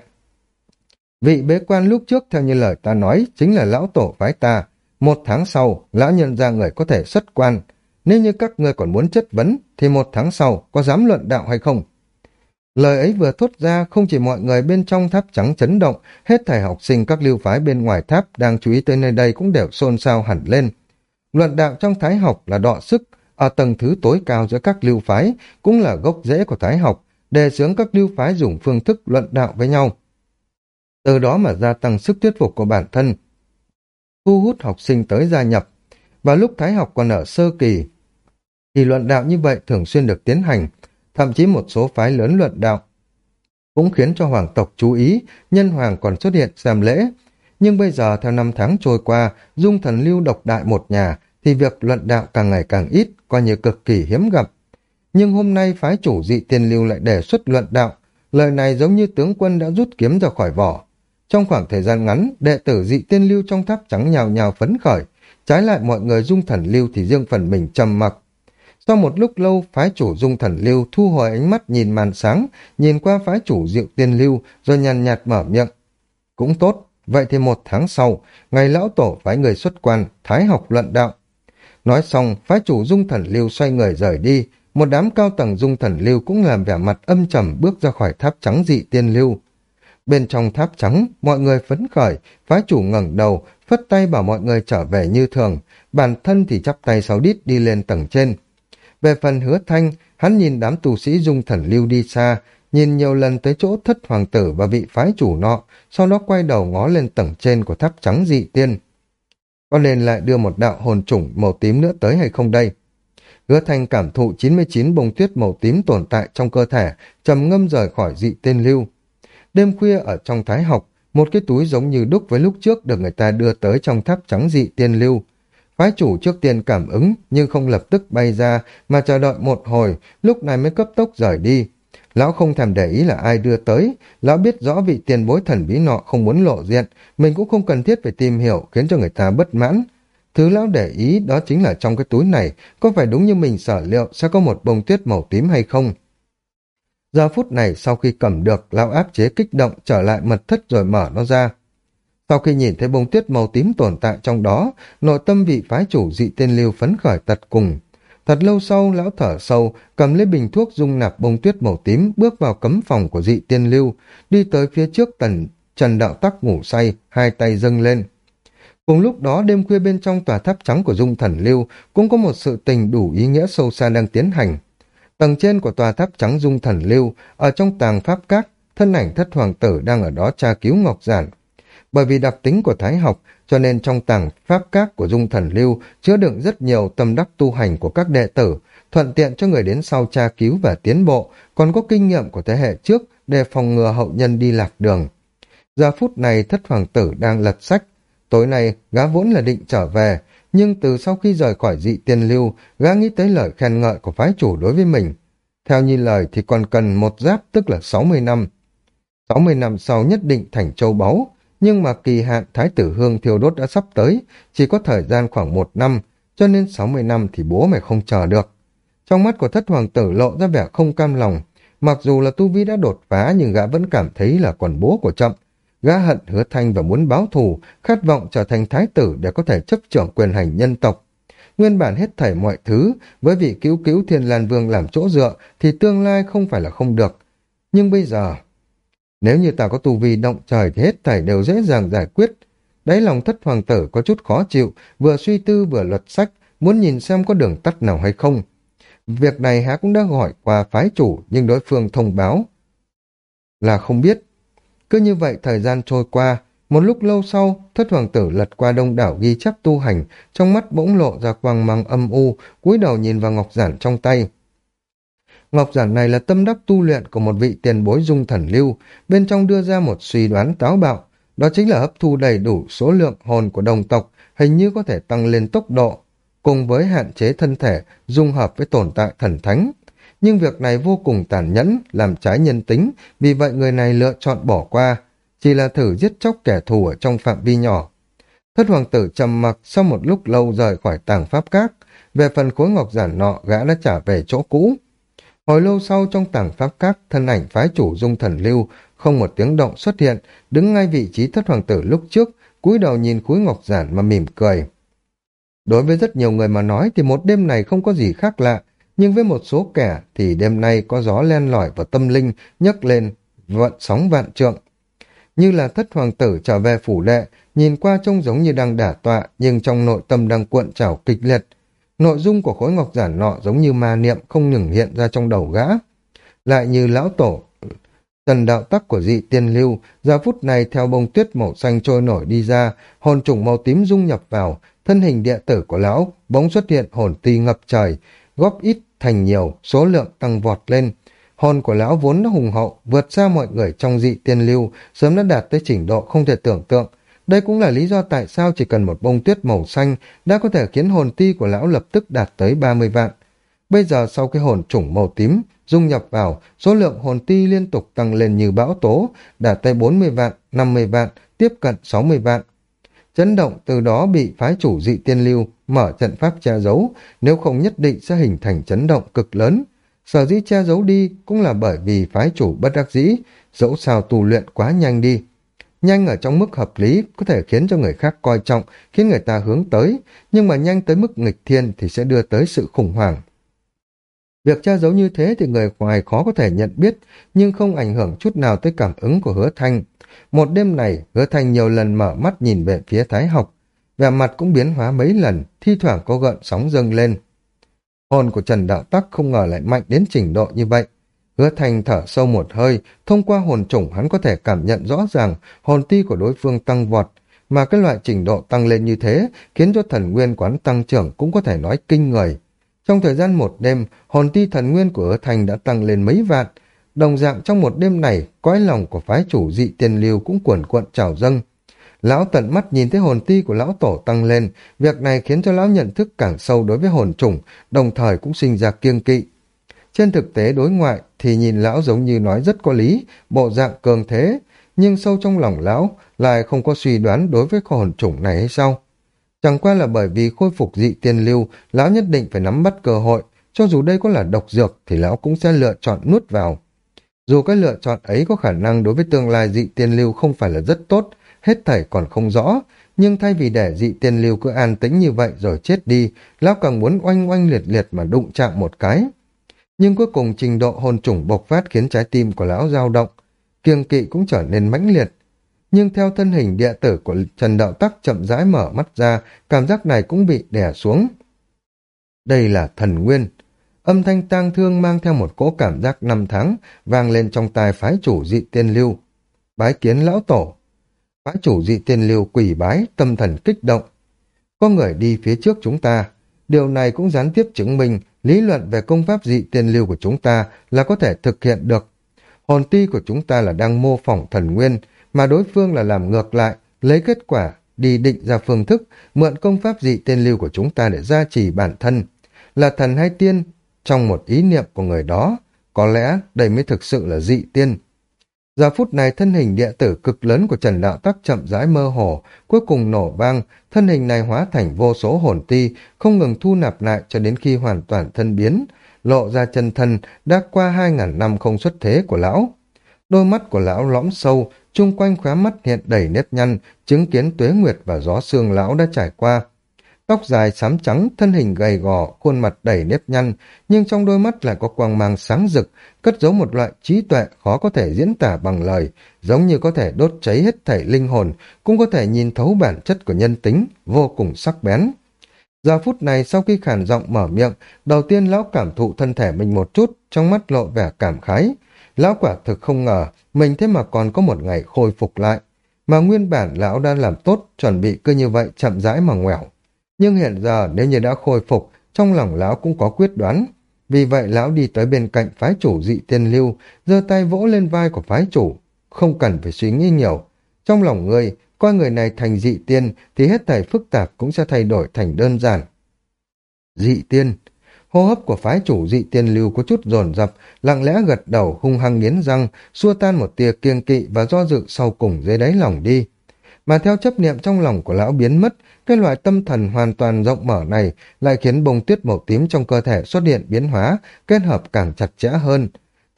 Vị bế quan lúc trước theo như lời ta nói chính là lão tổ phái ta. Một tháng sau, lão nhân ra người có thể xuất quan. Nếu như các ngươi còn muốn chất vấn, thì một tháng sau có dám luận đạo hay không? Lời ấy vừa thốt ra, không chỉ mọi người bên trong tháp trắng chấn động, hết thảy học sinh các lưu phái bên ngoài tháp đang chú ý tới nơi đây cũng đều xôn xao hẳn lên. Luận đạo trong thái học là đọ sức, ở tầng thứ tối cao giữa các lưu phái, cũng là gốc rễ của thái học, đề xướng các lưu phái dùng phương thức luận đạo với nhau từ đó mà gia tăng sức thuyết phục của bản thân, thu hút học sinh tới gia nhập. Và lúc Thái học còn ở sơ kỳ, thì luận đạo như vậy thường xuyên được tiến hành, thậm chí một số phái lớn luận đạo cũng khiến cho hoàng tộc chú ý, nhân hoàng còn xuất hiện xem lễ. Nhưng bây giờ theo năm tháng trôi qua, dung thần lưu độc đại một nhà, thì việc luận đạo càng ngày càng ít, coi như cực kỳ hiếm gặp. Nhưng hôm nay phái chủ dị tiên lưu lại đề xuất luận đạo, lời này giống như tướng quân đã rút kiếm ra khỏi vỏ, trong khoảng thời gian ngắn, đệ tử dị tiên lưu trong tháp trắng nhào nhào phấn khởi, trái lại mọi người dung thần lưu thì riêng phần mình trầm mặc. Sau một lúc lâu, phái chủ dung thần lưu thu hồi ánh mắt nhìn màn sáng, nhìn qua phái chủ diệu tiên lưu, rồi nhàn nhạt mở miệng. Cũng tốt, vậy thì một tháng sau, ngày lão tổ phái người xuất quan, thái học luận đạo. Nói xong, phái chủ dung thần lưu xoay người rời đi, một đám cao tầng dung thần lưu cũng làm vẻ mặt âm trầm bước ra khỏi tháp trắng dị tiên lưu. Bên trong tháp trắng, mọi người phấn khởi, phái chủ ngẩng đầu, phất tay bảo mọi người trở về như thường, bản thân thì chắp tay sáu đít đi lên tầng trên. Về phần hứa thanh, hắn nhìn đám tù sĩ dung thần lưu đi xa, nhìn nhiều lần tới chỗ thất hoàng tử và vị phái chủ nọ, sau đó quay đầu ngó lên tầng trên của tháp trắng dị tiên. Có nên lại đưa một đạo hồn chủng màu tím nữa tới hay không đây? Hứa thanh cảm thụ 99 bông tuyết màu tím tồn tại trong cơ thể, trầm ngâm rời khỏi dị tiên lưu. Đêm khuya ở trong thái học, một cái túi giống như đúc với lúc trước được người ta đưa tới trong tháp trắng dị tiên lưu. Phái chủ trước tiên cảm ứng nhưng không lập tức bay ra mà chờ đợi một hồi, lúc này mới cấp tốc rời đi. Lão không thèm để ý là ai đưa tới, lão biết rõ vị tiền bối thần bí nọ không muốn lộ diện, mình cũng không cần thiết phải tìm hiểu khiến cho người ta bất mãn. Thứ lão để ý đó chính là trong cái túi này, có phải đúng như mình sở liệu sẽ có một bông tuyết màu tím hay không? Giờ phút này sau khi cầm được, lão áp chế kích động trở lại mật thất rồi mở nó ra. Sau khi nhìn thấy bông tuyết màu tím tồn tại trong đó, nội tâm vị phái chủ dị tên lưu phấn khởi tật cùng. Thật lâu sau, lão thở sâu, cầm lấy bình thuốc dung nạp bông tuyết màu tím, bước vào cấm phòng của dị tiên lưu, đi tới phía trước tần Trần Đạo Tắc ngủ say, hai tay dâng lên. Cùng lúc đó, đêm khuya bên trong tòa tháp trắng của dung thần lưu cũng có một sự tình đủ ý nghĩa sâu xa đang tiến hành. Tầng trên của tòa tháp trắng dung thần lưu, ở trong tàng pháp các, thân ảnh thất hoàng tử đang ở đó tra cứu ngọc giản. Bởi vì đặc tính của thái học, cho nên trong tàng pháp các của dung thần lưu chứa đựng rất nhiều tâm đắc tu hành của các đệ tử, thuận tiện cho người đến sau tra cứu và tiến bộ, còn có kinh nghiệm của thế hệ trước để phòng ngừa hậu nhân đi lạc đường. Giờ phút này thất hoàng tử đang lật sách, tối nay gã vốn là định trở về, nhưng từ sau khi rời khỏi dị tiên lưu, gã nghĩ tới lời khen ngợi của phái chủ đối với mình. Theo như lời thì còn cần một giáp tức là 60 năm. 60 năm sau nhất định thành châu báu, nhưng mà kỳ hạn thái tử hương thiêu đốt đã sắp tới, chỉ có thời gian khoảng một năm, cho nên 60 năm thì bố mày không chờ được. Trong mắt của thất hoàng tử lộ ra vẻ không cam lòng, mặc dù là tu vi đã đột phá nhưng gã vẫn cảm thấy là còn bố của chậm. Gã hận hứa thanh và muốn báo thù, khát vọng trở thành thái tử để có thể chấp trưởng quyền hành nhân tộc. Nguyên bản hết thảy mọi thứ, với vị cứu cứu thiên lan vương làm chỗ dựa thì tương lai không phải là không được. Nhưng bây giờ, nếu như ta có tu vi động trời thì hết thảy đều dễ dàng giải quyết. Đáy lòng thất hoàng tử có chút khó chịu, vừa suy tư vừa luật sách, muốn nhìn xem có đường tắt nào hay không. Việc này há cũng đã gọi qua phái chủ nhưng đối phương thông báo là không biết. Cứ như vậy thời gian trôi qua, một lúc lâu sau, thất hoàng tử lật qua đông đảo ghi chép tu hành, trong mắt bỗng lộ ra quang mang âm u, cúi đầu nhìn vào ngọc giản trong tay. Ngọc giản này là tâm đắc tu luyện của một vị tiền bối dung thần lưu, bên trong đưa ra một suy đoán táo bạo, đó chính là hấp thu đầy đủ số lượng hồn của đồng tộc, hình như có thể tăng lên tốc độ, cùng với hạn chế thân thể, dung hợp với tồn tại thần thánh. Nhưng việc này vô cùng tàn nhẫn, làm trái nhân tính, vì vậy người này lựa chọn bỏ qua, chỉ là thử giết chóc kẻ thù ở trong phạm vi nhỏ. Thất hoàng tử trầm mặc sau một lúc lâu rời khỏi tàng pháp các, về phần khối ngọc giản nọ gã đã trả về chỗ cũ. Hồi lâu sau trong tảng pháp các, thân ảnh phái chủ dung thần lưu, không một tiếng động xuất hiện, đứng ngay vị trí thất hoàng tử lúc trước, cúi đầu nhìn khối ngọc giản mà mỉm cười. Đối với rất nhiều người mà nói thì một đêm này không có gì khác lạ, nhưng với một số kẻ thì đêm nay có gió len lỏi vào tâm linh, nhấc lên, vận sóng vạn trượng. Như là thất hoàng tử trở về phủ đệ, nhìn qua trông giống như đang đả tọa, nhưng trong nội tâm đang cuộn trào kịch liệt. Nội dung của khối ngọc giản nọ giống như ma niệm không ngừng hiện ra trong đầu gã. Lại như lão tổ, tần đạo tắc của dị tiên lưu, giờ phút này theo bông tuyết màu xanh trôi nổi đi ra, hồn trùng màu tím dung nhập vào, thân hình địa tử của lão bỗng xuất hiện hồn ti ngập trời, góp ít thành nhiều, số lượng tăng vọt lên. Hồn của lão vốn đã hùng hậu, vượt xa mọi người trong dị tiên lưu, sớm đã đạt tới trình độ không thể tưởng tượng. Đây cũng là lý do tại sao chỉ cần một bông tuyết màu xanh đã có thể khiến hồn ti của lão lập tức đạt tới 30 vạn. Bây giờ sau cái hồn chủng màu tím dung nhập vào, số lượng hồn ti liên tục tăng lên như bão tố, đạt tới 40 vạn, 50 vạn, tiếp cận 60 vạn. Chấn động từ đó bị phái chủ dị tiên lưu mở trận pháp che giấu, nếu không nhất định sẽ hình thành chấn động cực lớn. Sở dĩ che giấu đi cũng là bởi vì phái chủ bất đắc dĩ, dẫu sao tu luyện quá nhanh đi. Nhanh ở trong mức hợp lý có thể khiến cho người khác coi trọng, khiến người ta hướng tới, nhưng mà nhanh tới mức nghịch thiên thì sẽ đưa tới sự khủng hoảng. Việc che giấu như thế thì người ngoài khó có thể nhận biết, nhưng không ảnh hưởng chút nào tới cảm ứng của hứa thanh. Một đêm này, hứa thanh nhiều lần mở mắt nhìn về phía thái học, vẻ mặt cũng biến hóa mấy lần, thi thoảng có gợn sóng dâng lên. Hồn của Trần Đạo Tắc không ngờ lại mạnh đến trình độ như vậy. Hứa Thành thở sâu một hơi, thông qua hồn chủng hắn có thể cảm nhận rõ ràng hồn ti của đối phương tăng vọt, mà cái loại trình độ tăng lên như thế khiến cho thần nguyên quán tăng trưởng cũng có thể nói kinh người. Trong thời gian một đêm, hồn ti thần nguyên của hứa Thành đã tăng lên mấy vạn. Đồng dạng trong một đêm này, cõi lòng của phái chủ dị tiền lưu cũng cuồn cuộn trào dâng. Lão tận mắt nhìn thấy hồn ti của lão tổ tăng lên, việc này khiến cho lão nhận thức càng sâu đối với hồn chủng, đồng thời cũng sinh ra kiêng kỵ. Trên thực tế đối ngoại thì nhìn lão giống như nói rất có lý, bộ dạng cường thế, nhưng sâu trong lòng lão lại không có suy đoán đối với hồn chủng này hay sao. Chẳng qua là bởi vì khôi phục dị tiên lưu, lão nhất định phải nắm bắt cơ hội, cho dù đây có là độc dược thì lão cũng sẽ lựa chọn nuốt vào. Dù cái lựa chọn ấy có khả năng đối với tương lai dị tiên lưu không phải là rất tốt, hết thảy còn không rõ, nhưng thay vì để dị tiên lưu cứ an tĩnh như vậy rồi chết đi, lão càng muốn oanh oanh liệt liệt mà đụng chạm một cái. Nhưng cuối cùng trình độ hồn trùng bộc phát khiến trái tim của lão dao động, kiêng kỵ cũng trở nên mãnh liệt. Nhưng theo thân hình địa tử của Trần Đạo Tắc chậm rãi mở mắt ra, cảm giác này cũng bị đè xuống. Đây là thần nguyên. Âm thanh tang thương mang theo một cỗ cảm giác năm tháng, vang lên trong tai phái chủ dị tiên lưu. Bái kiến lão tổ. Phái chủ dị tiên lưu quỷ bái, tâm thần kích động. Có người đi phía trước chúng ta. Điều này cũng gián tiếp chứng minh lý luận về công pháp dị tiên lưu của chúng ta là có thể thực hiện được. Hồn ti của chúng ta là đang mô phỏng thần nguyên, mà đối phương là làm ngược lại, lấy kết quả, đi định ra phương thức, mượn công pháp dị tiên lưu của chúng ta để gia trì bản thân. Là thần hay tiên, trong một ý niệm của người đó, có lẽ đây mới thực sự là dị tiên. Giờ phút này thân hình địa tử cực lớn của Trần Đạo Tắc chậm rãi mơ hồ, cuối cùng nổ vang, thân hình này hóa thành vô số hồn ti, không ngừng thu nạp lại cho đến khi hoàn toàn thân biến, lộ ra chân thân đã qua hai ngàn năm không xuất thế của lão. Đôi mắt của lão lõm sâu, chung quanh khóa mắt hiện đầy nếp nhăn, chứng kiến tuế nguyệt và gió xương lão đã trải qua. Tóc dài xám trắng, thân hình gầy gò, khuôn mặt đầy nếp nhăn, nhưng trong đôi mắt lại có quang mang sáng rực, cất giấu một loại trí tuệ khó có thể diễn tả bằng lời, giống như có thể đốt cháy hết thảy linh hồn, cũng có thể nhìn thấu bản chất của nhân tính, vô cùng sắc bén. Giờ phút này sau khi khản giọng mở miệng, đầu tiên lão cảm thụ thân thể mình một chút, trong mắt lộ vẻ cảm khái. Lão quả thực không ngờ, mình thế mà còn có một ngày khôi phục lại. Mà nguyên bản lão đã làm tốt, chuẩn bị cứ như vậy chậm rãi mà ngoẻo. Nhưng hiện giờ nếu như đã khôi phục, trong lòng lão cũng có quyết đoán. Vì vậy lão đi tới bên cạnh phái chủ dị tiên lưu, giơ tay vỗ lên vai của phái chủ. Không cần phải suy nghĩ nhiều. Trong lòng người coi người này thành dị tiên thì hết thảy phức tạp cũng sẽ thay đổi thành đơn giản. Dị tiên Hô hấp của phái chủ dị tiên lưu có chút dồn dập, lặng lẽ gật đầu hung hăng nghiến răng, xua tan một tia kiêng kỵ và do dự sau cùng dưới đáy lòng đi. Mà theo chấp niệm trong lòng của lão biến mất, cái loại tâm thần hoàn toàn rộng mở này lại khiến bông tuyết màu tím trong cơ thể xuất hiện biến hóa, kết hợp càng chặt chẽ hơn.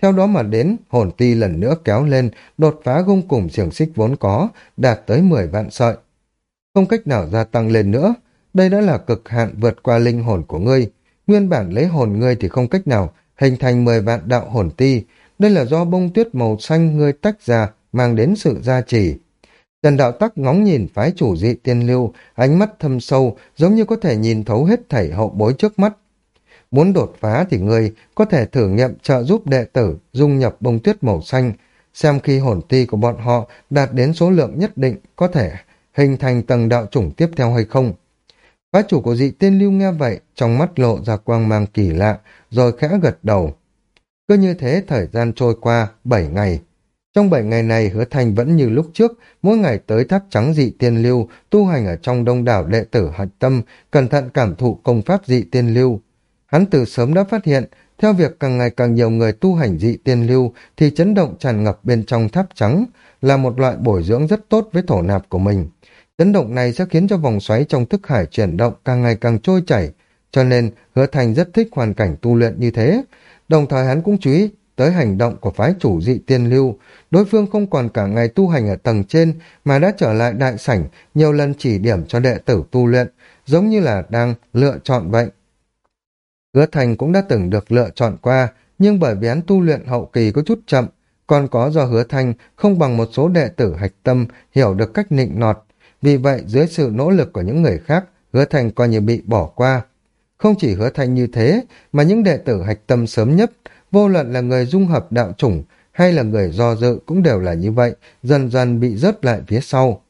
Theo đó mà đến, hồn ti lần nữa kéo lên, đột phá gông cùng xiềng xích vốn có, đạt tới 10 vạn sợi. Không cách nào gia tăng lên nữa, đây đã là cực hạn vượt qua linh hồn của ngươi. Nguyên bản lấy hồn ngươi thì không cách nào hình thành 10 vạn đạo hồn ti. Đây là do bông tuyết màu xanh ngươi tách ra, mang đến sự gia trì. Trần Đạo Tắc ngóng nhìn phái chủ dị tiên lưu, ánh mắt thâm sâu, giống như có thể nhìn thấu hết thảy hậu bối trước mắt. Muốn đột phá thì người có thể thử nghiệm trợ giúp đệ tử dung nhập bông tuyết màu xanh, xem khi hồn ti của bọn họ đạt đến số lượng nhất định có thể hình thành tầng đạo chủng tiếp theo hay không. Phái chủ của dị tiên lưu nghe vậy, trong mắt lộ ra quang mang kỳ lạ, rồi khẽ gật đầu. Cứ như thế thời gian trôi qua 7 ngày. Trong 7 ngày này hứa thành vẫn như lúc trước, mỗi ngày tới tháp trắng dị tiên lưu, tu hành ở trong đông đảo đệ tử hạch tâm, cẩn thận cảm thụ công pháp dị tiên lưu. Hắn từ sớm đã phát hiện, theo việc càng ngày càng nhiều người tu hành dị tiên lưu thì chấn động tràn ngập bên trong tháp trắng là một loại bồi dưỡng rất tốt với thổ nạp của mình. Chấn động này sẽ khiến cho vòng xoáy trong thức hải chuyển động càng ngày càng trôi chảy, cho nên hứa thành rất thích hoàn cảnh tu luyện như thế. Đồng thời hắn cũng chú ý tới hành động của phái chủ dị tiên lưu. Đối phương không còn cả ngày tu hành ở tầng trên mà đã trở lại đại sảnh nhiều lần chỉ điểm cho đệ tử tu luyện, giống như là đang lựa chọn vậy. Hứa Thành cũng đã từng được lựa chọn qua, nhưng bởi vì hắn tu luyện hậu kỳ có chút chậm, còn có do hứa Thành không bằng một số đệ tử hạch tâm hiểu được cách nịnh nọt. Vì vậy, dưới sự nỗ lực của những người khác, hứa Thành coi như bị bỏ qua. Không chỉ hứa Thành như thế, mà những đệ tử hạch tâm sớm nhất, vô luận là người dung hợp đạo chủng hay là người do dự cũng đều là như vậy, dần dần bị rớt lại phía sau.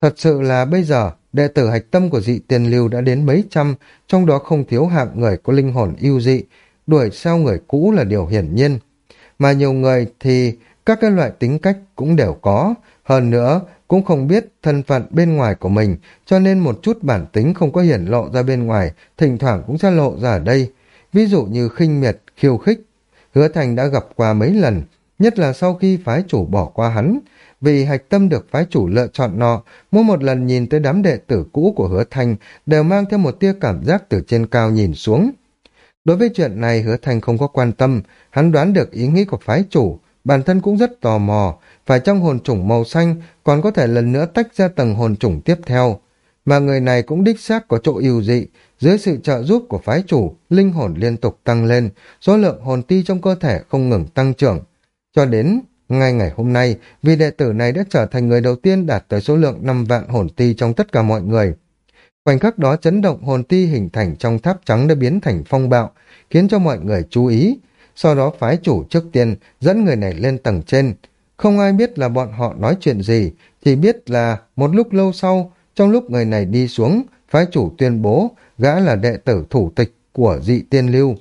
Thật sự là bây giờ, đệ tử hạch tâm của dị tiền lưu đã đến mấy trăm, trong đó không thiếu hạng người có linh hồn yêu dị, đuổi sau người cũ là điều hiển nhiên. Mà nhiều người thì các cái loại tính cách cũng đều có, hơn nữa cũng không biết thân phận bên ngoài của mình, cho nên một chút bản tính không có hiển lộ ra bên ngoài, thỉnh thoảng cũng sẽ lộ ra ở đây. Ví dụ như khinh miệt, khiêu khích. Hứa Thành đã gặp qua mấy lần, nhất là sau khi phái chủ bỏ qua hắn, vì hạch tâm được phái chủ lựa chọn nọ, mỗi một lần nhìn tới đám đệ tử cũ của hứa Thành đều mang theo một tia cảm giác từ trên cao nhìn xuống. Đối với chuyện này hứa Thành không có quan tâm, hắn đoán được ý nghĩ của phái chủ, bản thân cũng rất tò mò, phải trong hồn chủng màu xanh còn có thể lần nữa tách ra tầng hồn chủng tiếp theo. Mà người này cũng đích xác có chỗ ưu dị, dưới sự trợ giúp của phái chủ, linh hồn liên tục tăng lên, số lượng hồn ti trong cơ thể không ngừng tăng trưởng. Cho đến ngay ngày hôm nay, vị đệ tử này đã trở thành người đầu tiên đạt tới số lượng 5 vạn hồn ti trong tất cả mọi người. Khoảnh khắc đó chấn động hồn ti hình thành trong tháp trắng đã biến thành phong bạo, khiến cho mọi người chú ý. Sau đó phái chủ trước tiên dẫn người này lên tầng trên. Không ai biết là bọn họ nói chuyện gì, chỉ biết là một lúc lâu sau, trong lúc người này đi xuống, phái chủ tuyên bố gã là đệ tử thủ tịch của dị tiên lưu.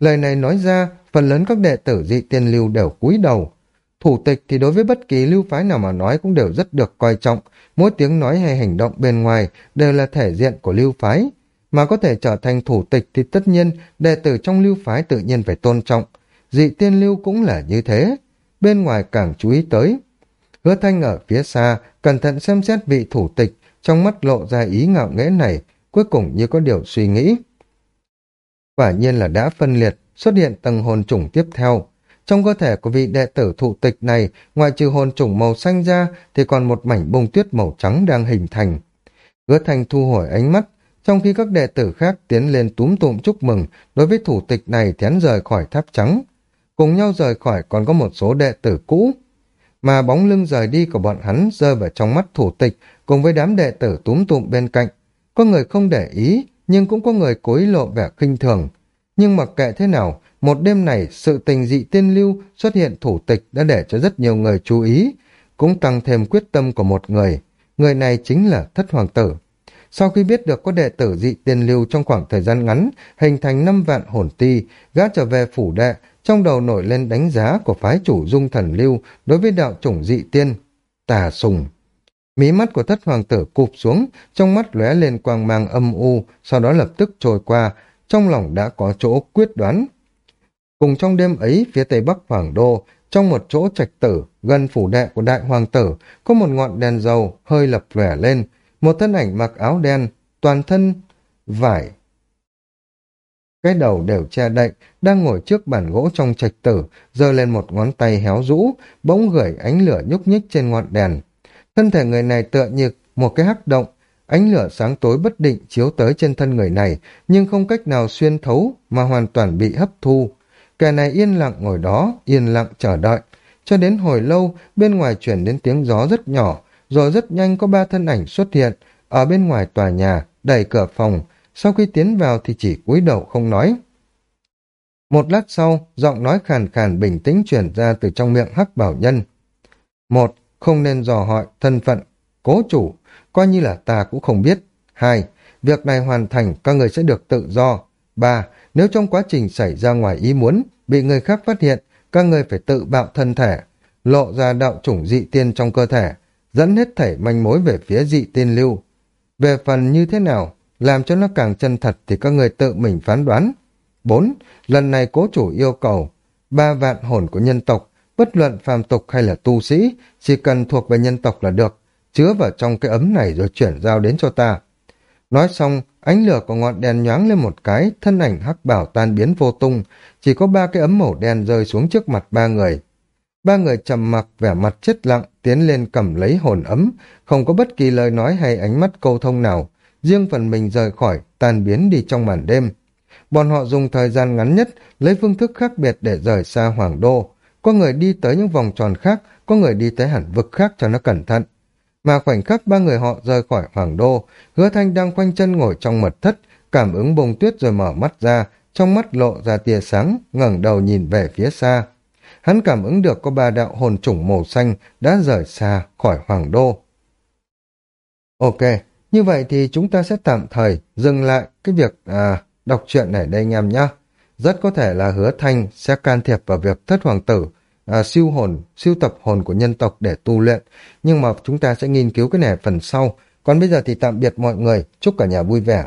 Lời này nói ra, phần lớn các đệ tử dị tiên lưu đều cúi đầu. Thủ tịch thì đối với bất kỳ lưu phái nào mà nói cũng đều rất được coi trọng, mỗi tiếng nói hay hành động bên ngoài đều là thể diện của lưu phái. Mà có thể trở thành thủ tịch thì tất nhiên đệ tử trong lưu phái tự nhiên phải tôn trọng. Dị tiên lưu cũng là như thế. bên ngoài càng chú ý tới. Hứa thanh ở phía xa, cẩn thận xem xét vị thủ tịch, trong mắt lộ ra ý ngạo nghễ này, cuối cùng như có điều suy nghĩ. Quả nhiên là đã phân liệt, xuất hiện tầng hồn chủng tiếp theo. Trong cơ thể của vị đệ tử thụ tịch này, ngoài trừ hồn chủng màu xanh ra, thì còn một mảnh bông tuyết màu trắng đang hình thành. Hứa thành thu hồi ánh mắt, trong khi các đệ tử khác tiến lên túm tụm chúc mừng, đối với thủ tịch này thén rời khỏi tháp trắng. Cùng nhau rời khỏi còn có một số đệ tử cũ. Mà bóng lưng rời đi của bọn hắn rơi vào trong mắt thủ tịch cùng với đám đệ tử túm tụm bên cạnh. Có người không để ý, nhưng cũng có người cố ý lộ vẻ khinh thường. Nhưng mặc kệ thế nào, một đêm này sự tình dị tiên lưu xuất hiện thủ tịch đã để cho rất nhiều người chú ý, cũng tăng thêm quyết tâm của một người. Người này chính là thất hoàng tử. Sau khi biết được có đệ tử dị tiên lưu trong khoảng thời gian ngắn, hình thành năm vạn hồn ti, gã trở về phủ đệ, trong đầu nổi lên đánh giá của phái chủ dung thần lưu đối với đạo chủng dị tiên, tà sùng. Mí mắt của thất hoàng tử cụp xuống, trong mắt lóe lên quang mang âm u, sau đó lập tức trôi qua, trong lòng đã có chỗ quyết đoán. Cùng trong đêm ấy, phía tây bắc hoàng đô, trong một chỗ trạch tử, gần phủ đệ của đại hoàng tử, có một ngọn đèn dầu hơi lập lẻ lên, một thân ảnh mặc áo đen, toàn thân vải. Cái đầu đều che đậy, đang ngồi trước bàn gỗ trong trạch tử, giơ lên một ngón tay héo rũ, bỗng gửi ánh lửa nhúc nhích trên ngọn đèn. Thân thể người này tựa như một cái hắc động, ánh lửa sáng tối bất định chiếu tới trên thân người này, nhưng không cách nào xuyên thấu mà hoàn toàn bị hấp thu. Kẻ này yên lặng ngồi đó, yên lặng chờ đợi. Cho đến hồi lâu, bên ngoài chuyển đến tiếng gió rất nhỏ, rồi rất nhanh có ba thân ảnh xuất hiện, ở bên ngoài tòa nhà, đẩy cửa phòng, sau khi tiến vào thì chỉ cúi đầu không nói. Một lát sau, giọng nói khàn khàn bình tĩnh chuyển ra từ trong miệng hắc bảo nhân. Một, không nên dò hỏi thân phận, cố chủ, coi như là ta cũng không biết. Hai, việc này hoàn thành, các người sẽ được tự do. Ba, nếu trong quá trình xảy ra ngoài ý muốn, bị người khác phát hiện, các người phải tự bạo thân thể, lộ ra đạo chủng dị tiên trong cơ thể, dẫn hết thảy manh mối về phía dị tiên lưu. Về phần như thế nào, làm cho nó càng chân thật thì các người tự mình phán đoán. 4. Lần này cố chủ yêu cầu ba vạn hồn của nhân tộc, bất luận phàm tục hay là tu sĩ, chỉ cần thuộc về nhân tộc là được, chứa vào trong cái ấm này rồi chuyển giao đến cho ta. Nói xong, ánh lửa của ngọn đèn nhoáng lên một cái, thân ảnh hắc bảo tan biến vô tung, chỉ có ba cái ấm màu đen rơi xuống trước mặt ba người. Ba người trầm mặc vẻ mặt chết lặng, tiến lên cầm lấy hồn ấm, không có bất kỳ lời nói hay ánh mắt câu thông nào, riêng phần mình rời khỏi, tan biến đi trong màn đêm. Bọn họ dùng thời gian ngắn nhất, lấy phương thức khác biệt để rời xa Hoàng Đô. Có người đi tới những vòng tròn khác, có người đi tới hẳn vực khác cho nó cẩn thận. Mà khoảnh khắc ba người họ rời khỏi Hoàng Đô, hứa thanh đang khoanh chân ngồi trong mật thất, cảm ứng bông tuyết rồi mở mắt ra, trong mắt lộ ra tia sáng, ngẩng đầu nhìn về phía xa. Hắn cảm ứng được có ba đạo hồn chủng màu xanh đã rời xa khỏi Hoàng Đô. Ok, như vậy thì chúng ta sẽ tạm thời dừng lại cái việc à, đọc truyện này đây anh em nhé. Rất có thể là hứa thanh sẽ can thiệp vào việc thất hoàng tử à, siêu hồn, siêu tập hồn của nhân tộc để tu luyện. Nhưng mà chúng ta sẽ nghiên cứu cái này phần sau. Còn bây giờ thì tạm biệt mọi người. Chúc cả nhà vui vẻ.